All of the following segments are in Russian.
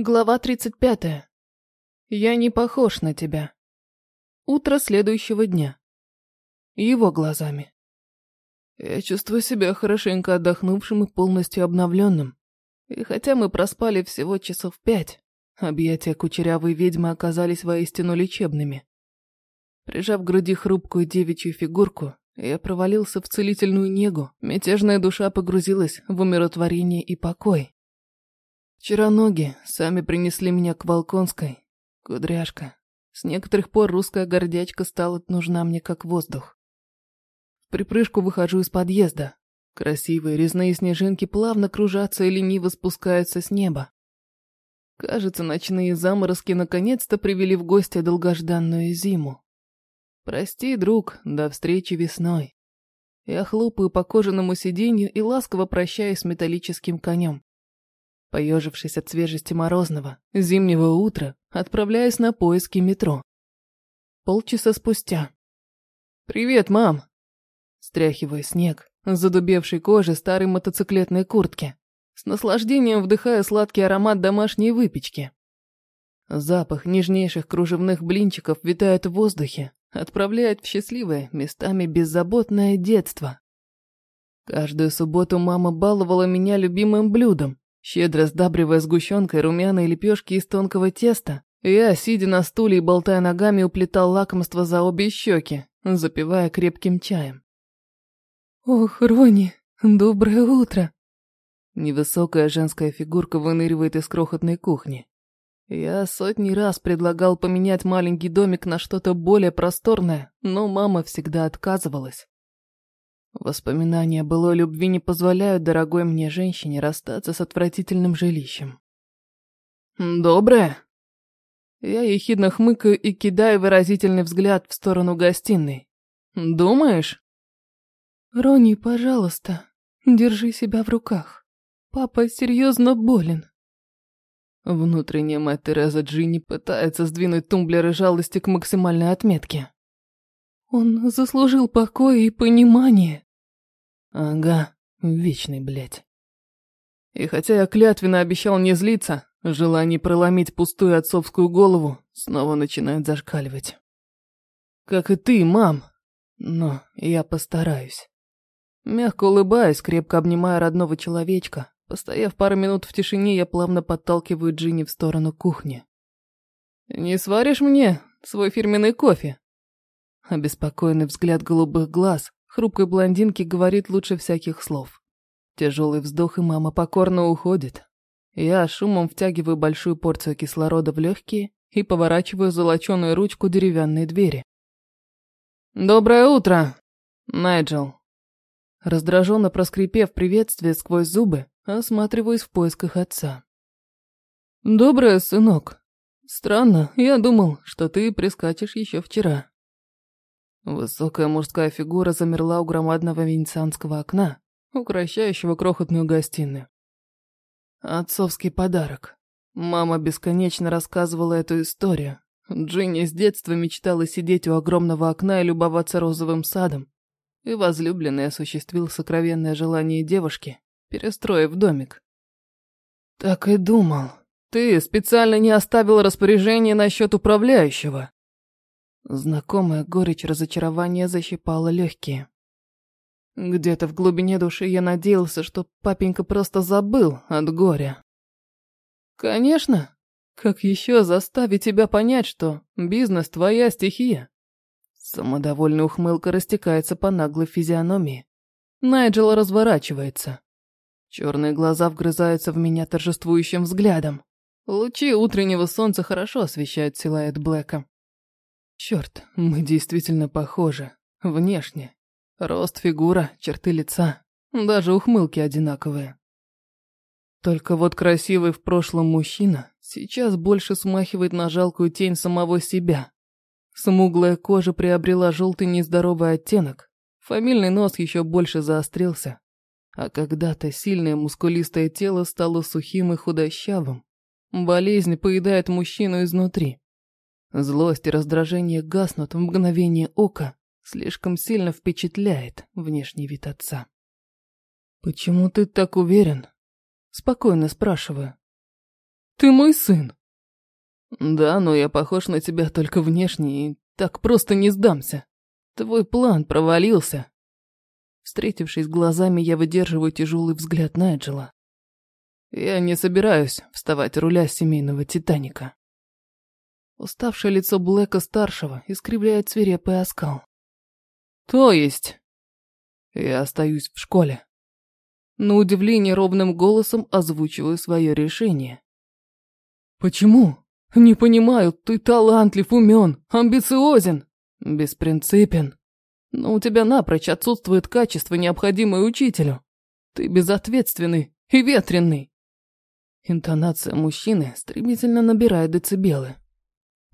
Глава 35. Я не похож на тебя. Утро следующего дня. Его глазами. Я чувствую себя хорошенько отдохнувшим и полностью обновленным. И хотя мы проспали всего часов пять, объятия кучерявой ведьмы оказались воистину лечебными. Прижав к груди хрупкую девичью фигурку, я провалился в целительную негу, мятежная душа погрузилась в умиротворение и покой. Вчера ноги сами принесли меня к Волконской. Кудряшка. С некоторых пор русская гордячка стала нужна мне как воздух. В припрыжку выхожу из подъезда. Красивые резные снежинки плавно кружатся и лениво спускаются с неба. Кажется, ночные заморозки наконец-то привели в гости долгожданную зиму. Прости, друг, до встречи весной. Я хлопаю по кожаному сиденью и ласково прощаюсь с металлическим конем. Поежившись от свежести морозного, зимнего утра, отправляюсь на поиски метро. Полчаса спустя. «Привет, мам!» Стряхиваю снег задубевшей кожи старой мотоциклетной куртки. С наслаждением вдыхаю сладкий аромат домашней выпечки. Запах нежнейших кружевных блинчиков витает в воздухе, отправляет в счастливое, местами беззаботное детство. Каждую субботу мама баловала меня любимым блюдом Щедро сдабривая сгущенкой румяные лепешки из тонкого теста, я, сидя на стуле и болтая ногами, уплетал лакомство за обе щеки, запивая крепким чаем. «Ох, Рони, доброе утро!» Невысокая женская фигурка выныривает из крохотной кухни. Я сотни раз предлагал поменять маленький домик на что-то более просторное, но мама всегда отказывалась. Воспоминания былой любви не позволяют дорогой мне женщине расстаться с отвратительным жилищем. «Доброе?» Я ехидно хмыкаю и кидаю выразительный взгляд в сторону гостиной. «Думаешь?» «Рони, пожалуйста, держи себя в руках. Папа серьезно болен». Внутренняя мать Тереза Джинни пытается сдвинуть тумблеры жалости к максимальной отметке. Он заслужил покой и понимание. Ага, вечный, блядь. И хотя я клятвенно обещал не злиться, желание проломить пустую отцовскую голову снова начинает зашкаливать. Как и ты, мам. Но я постараюсь. Мягко улыбаясь, крепко обнимая родного человечка, постояв пару минут в тишине, я плавно подталкиваю Джинни в сторону кухни. «Не сваришь мне свой фирменный кофе?» Обеспокоенный взгляд голубых глаз хрупкой блондинки говорит лучше всяких слов. Тяжелый вздох, и мама покорно уходит. Я шумом втягиваю большую порцию кислорода в легкие и поворачиваю золоченую ручку деревянной двери. «Доброе утро, Найджел!» Раздраженно проскрипев приветствие сквозь зубы, осматриваюсь в поисках отца. «Доброе, сынок. Странно, я думал, что ты прискачешь еще вчера». Высокая мужская фигура замерла у громадного венецианского окна, укращающего крохотную гостиную. Отцовский подарок. Мама бесконечно рассказывала эту историю. Джинни с детства мечтала сидеть у огромного окна и любоваться розовым садом. И возлюбленный осуществил сокровенное желание девушки, перестроив домик. «Так и думал. Ты специально не оставил распоряжение насчет управляющего», Знакомая горечь разочарования защипала легкие. Где-то в глубине души я надеялся, что папенька просто забыл от горя. Конечно. Как еще заставить тебя понять, что бизнес твоя стихия? Самодовольная ухмылка растекается по наглой физиономии. Найджел разворачивается. Черные глаза вгрызаются в меня торжествующим взглядом. Лучи утреннего солнца хорошо освещают силуэт Блэка. Черт, мы действительно похожи. Внешне. Рост, фигура, черты лица. Даже ухмылки одинаковые. Только вот красивый в прошлом мужчина сейчас больше смахивает на жалкую тень самого себя. Смуглая кожа приобрела желтый нездоровый оттенок. Фамильный нос еще больше заострился. А когда-то сильное мускулистое тело стало сухим и худощавым. Болезнь поедает мужчину изнутри. Злость и раздражение гаснут в мгновение ока, слишком сильно впечатляет внешний вид отца. «Почему ты так уверен?» Спокойно спрашиваю. Ты мой сын. Да, но я похож на тебя только внешне и так просто не сдамся. Твой план провалился. Встретившись глазами, я выдерживаю тяжелый взгляд Найджела. Я не собираюсь вставать руля семейного Титаника. Уставшее лицо Блэка-старшего искривляет свирепый оскал. То есть... Я остаюсь в школе. На удивление ровным голосом озвучиваю свое решение. Почему? Не понимаю, ты талантлив, умен, амбициозен, беспринципен. Но у тебя напрочь отсутствует качество, необходимое учителю. Ты безответственный и ветренный. Интонация мужчины стремительно набирает децибелы.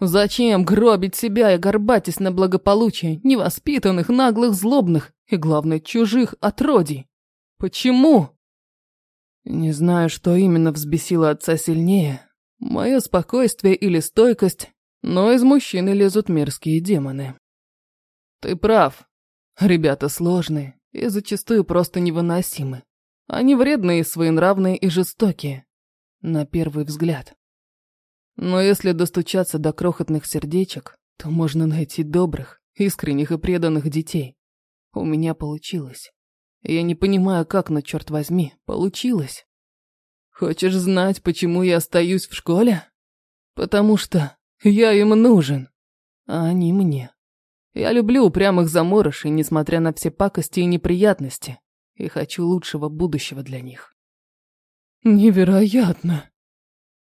Зачем гробить себя и горбатись на благополучие невоспитанных, наглых, злобных и, главное, чужих отродий? Почему? Не знаю, что именно взбесило отца сильнее. Мое спокойствие или стойкость, но из мужчины лезут мерзкие демоны. Ты прав. Ребята сложные и зачастую просто невыносимы. Они вредные, своенравные и жестокие. На первый взгляд. Но если достучаться до крохотных сердечек, то можно найти добрых, искренних и преданных детей. У меня получилось. Я не понимаю, как, но, черт возьми, получилось. Хочешь знать, почему я остаюсь в школе? Потому что я им нужен, а они мне. Я люблю упрямых заморышей, несмотря на все пакости и неприятности, и хочу лучшего будущего для них. Невероятно.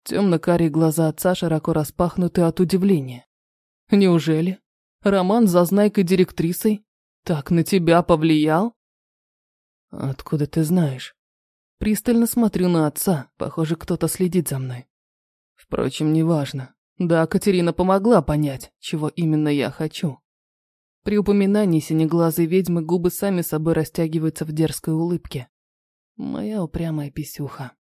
Темно-карие глаза отца широко распахнуты от удивления. Неужели роман с зазнайкой-директрисой так на тебя повлиял? Откуда ты знаешь? Пристально смотрю на отца, похоже, кто-то следит за мной. Впрочем, неважно. Да, Катерина помогла понять, чего именно я хочу. При упоминании синеглазой ведьмы губы сами собой растягиваются в дерзкой улыбке. Моя упрямая писюха.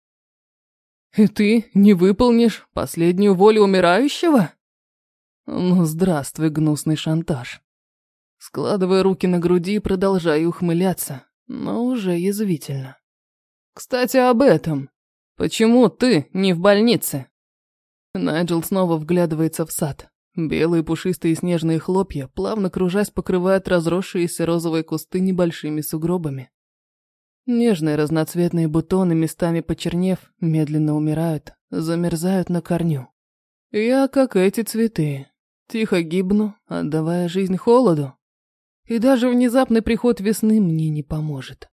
«И ты не выполнишь последнюю волю умирающего?» «Ну, здравствуй, гнусный шантаж». Складывая руки на груди, продолжаю ухмыляться, но уже язвительно. «Кстати, об этом. Почему ты не в больнице?» Найджел снова вглядывается в сад. Белые пушистые снежные хлопья, плавно кружась, покрывают разросшиеся розовые кусты небольшими сугробами. Нежные разноцветные бутоны, местами почернев, медленно умирают, замерзают на корню. Я, как эти цветы, тихо гибну, отдавая жизнь холоду. И даже внезапный приход весны мне не поможет.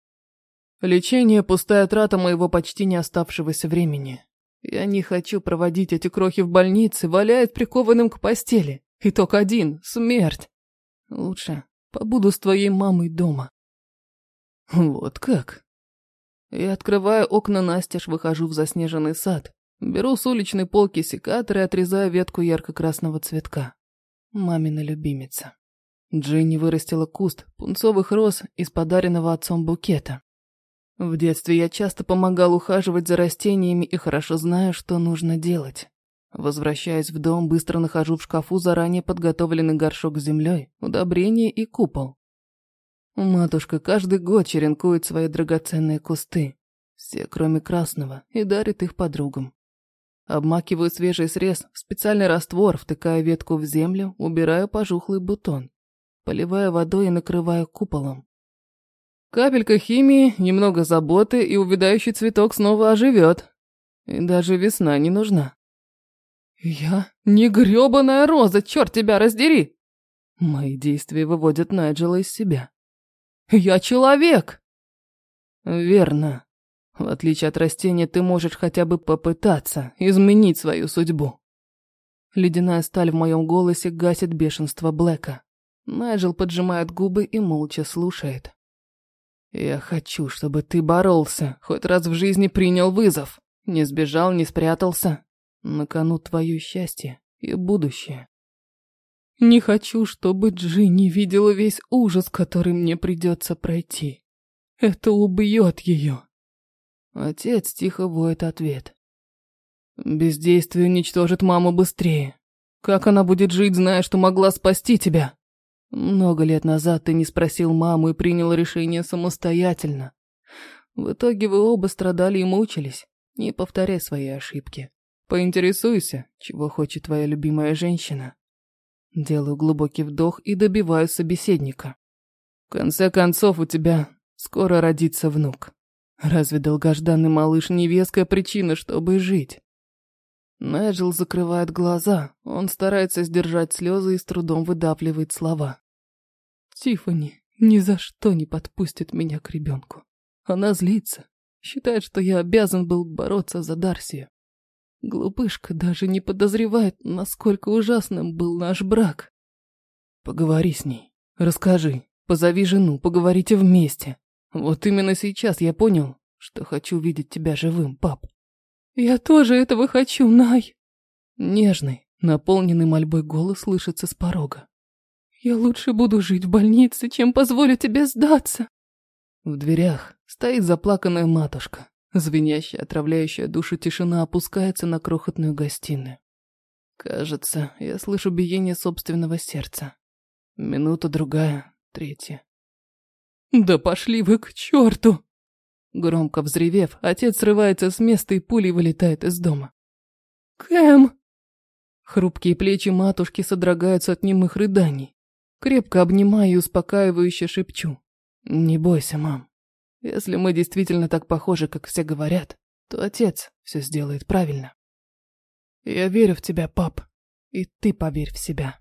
Лечение – пустая трата моего почти не оставшегося времени. Я не хочу проводить эти крохи в больнице, валяясь прикованным к постели. Итог один – смерть. Лучше побуду с твоей мамой дома. Вот как? Я открываю окна настежь, выхожу в заснеженный сад. Беру с уличной полки секатор и отрезаю ветку ярко-красного цветка. Мамина любимица. Джинни вырастила куст пунцовых роз из подаренного отцом букета. В детстве я часто помогал ухаживать за растениями и хорошо знаю, что нужно делать. Возвращаясь в дом, быстро нахожу в шкафу заранее подготовленный горшок с землей, удобрение и купол. Матушка каждый год черенкует свои драгоценные кусты, все кроме красного, и дарит их подругам. Обмакиваю свежий срез в специальный раствор, втыкая ветку в землю, убираю пожухлый бутон. Поливаю водой и накрываю куполом. Капелька химии, немного заботы, и увядающий цветок снова оживет. И даже весна не нужна. Я не грёбаная роза, черт тебя раздери! Мои действия выводят Найджела из себя. Я человек!» «Верно. В отличие от растения, ты можешь хотя бы попытаться изменить свою судьбу». Ледяная сталь в моем голосе гасит бешенство Блэка. Найджел поджимает губы и молча слушает. «Я хочу, чтобы ты боролся, хоть раз в жизни принял вызов. Не сбежал, не спрятался. На кону твое счастье и будущее. Не хочу, чтобы Джинни видела весь ужас, который мне придется пройти. Это убьет ее. Отец тихо воет ответ. Бездействие уничтожит маму быстрее. Как она будет жить, зная, что могла спасти тебя? Много лет назад ты не спросил маму и принял решение самостоятельно. В итоге вы оба страдали и мучились. Не повторяй свои ошибки. Поинтересуйся, чего хочет твоя любимая женщина. Делаю глубокий вдох и добиваю собеседника. В конце концов, у тебя скоро родится внук. Разве долгожданный малыш не веская причина, чтобы жить? Найджел закрывает глаза, он старается сдержать слезы и с трудом выдавливает слова. Тифани ни за что не подпустит меня к ребенку. Она злится, считает, что я обязан был бороться за Дарсию. Глупышка даже не подозревает, насколько ужасным был наш брак. Поговори с ней, расскажи, позови жену, поговорите вместе. Вот именно сейчас я понял, что хочу видеть тебя живым, пап. Я тоже этого хочу, Най. Нежный, наполненный мольбой голос слышится с порога. Я лучше буду жить в больнице, чем позволю тебе сдаться. В дверях стоит заплаканная матушка. Звенящая, отравляющая душу тишина опускается на крохотную гостиную. Кажется, я слышу биение собственного сердца. Минута, другая, третья. «Да пошли вы к черту!» Громко взревев, отец срывается с места и пулей вылетает из дома. «Кэм!» Хрупкие плечи матушки содрогаются от немых рыданий. Крепко обнимаю и успокаивающе шепчу. «Не бойся, мам. Если мы действительно так похожи, как все говорят, то отец все сделает правильно. Я верю в тебя, пап, и ты поверь в себя.